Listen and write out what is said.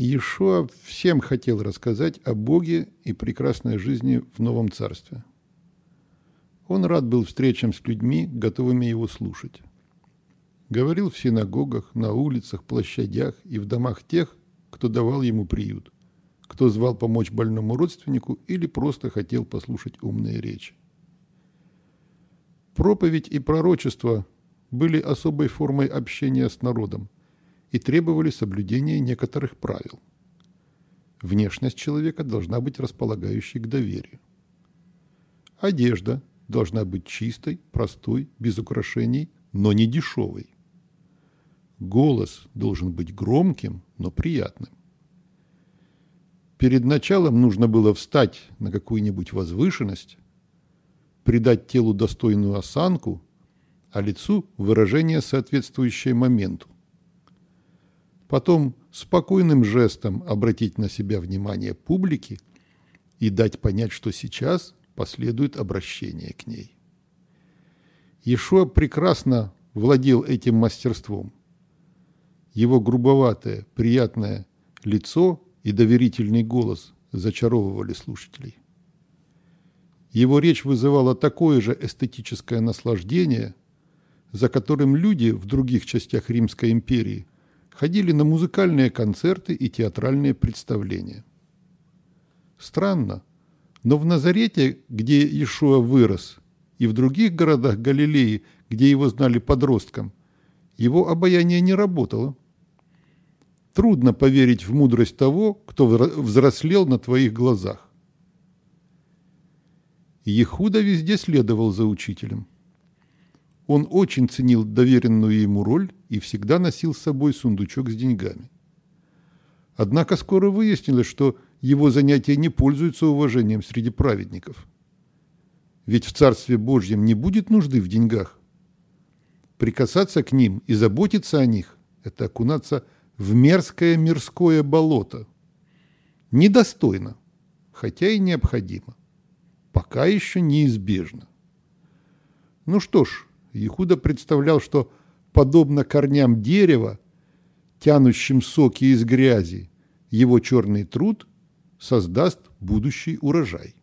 Иешуа всем хотел рассказать о Боге и прекрасной жизни в новом царстве. Он рад был встречам с людьми, готовыми его слушать. Говорил в синагогах, на улицах, площадях и в домах тех, кто давал ему приют, кто звал помочь больному родственнику или просто хотел послушать умные речи. Проповедь и пророчество были особой формой общения с народом и требовали соблюдения некоторых правил. Внешность человека должна быть располагающей к доверию. Одежда должна быть чистой, простой, без украшений, но не дешевой. Голос должен быть громким, но приятным. Перед началом нужно было встать на какую-нибудь возвышенность, придать телу достойную осанку, а лицу выражение, соответствующее моменту. Потом спокойным жестом обратить на себя внимание публики и дать понять, что сейчас последует обращение к ней. Иешуа прекрасно владел этим мастерством – его грубоватое, приятное лицо и доверительный голос зачаровывали слушателей. Его речь вызывала такое же эстетическое наслаждение, за которым люди в других частях Римской империи ходили на музыкальные концерты и театральные представления. Странно, но в Назарете, где Иешуа вырос, и в других городах Галилеи, где его знали подростком, его обаяние не работало. Трудно поверить в мудрость того, кто взрослел на твоих глазах. Ехуда везде следовал за учителем. Он очень ценил доверенную ему роль и всегда носил с собой сундучок с деньгами. Однако скоро выяснилось, что его занятия не пользуются уважением среди праведников. Ведь в Царстве Божьем не будет нужды в деньгах. Прикасаться к ним и заботиться о них – это окунаться в мерзкое мирское болото. Недостойно, хотя и необходимо. Пока еще неизбежно. Ну что ж, Иуда представлял, что подобно корням дерева, тянущим соки из грязи, его черный труд создаст будущий урожай.